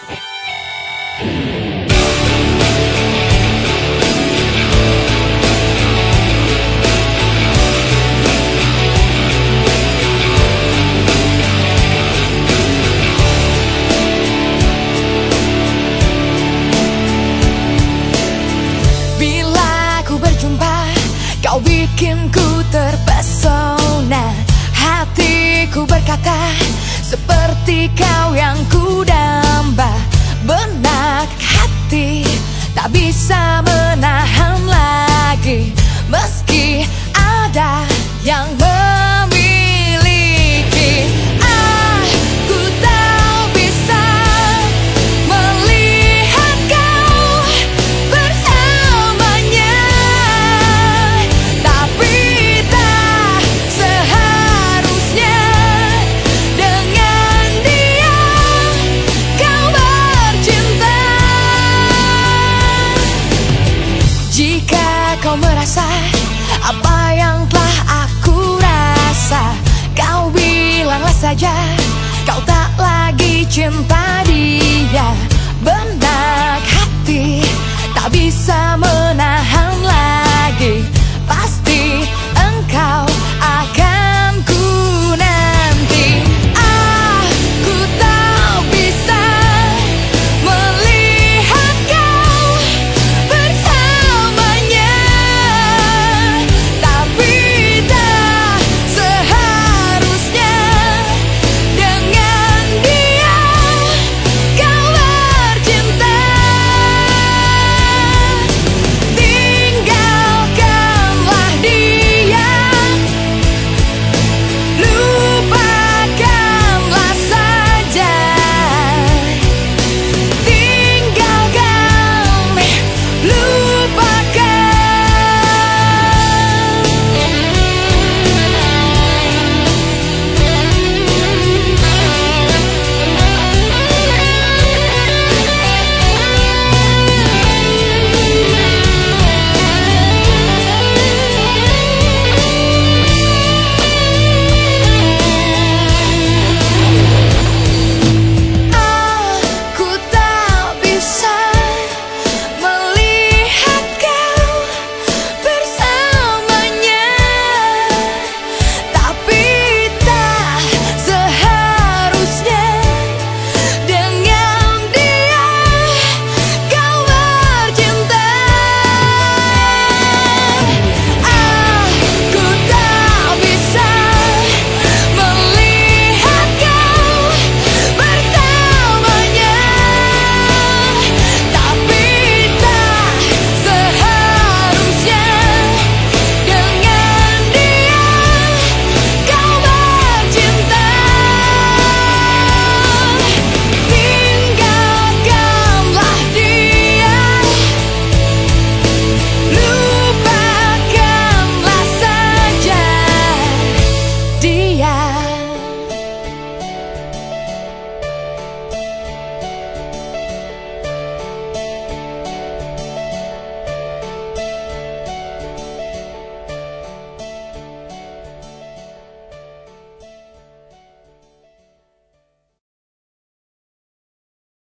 Bila aku berjumpa, kau Bikinku terpesona. Hatiku berkata Seperti kau yang Tak bisa menahan kau merasa? Apa yang telah aku rasa? Kau bilanglah saja kau tak lagi cinta dia. Benak hati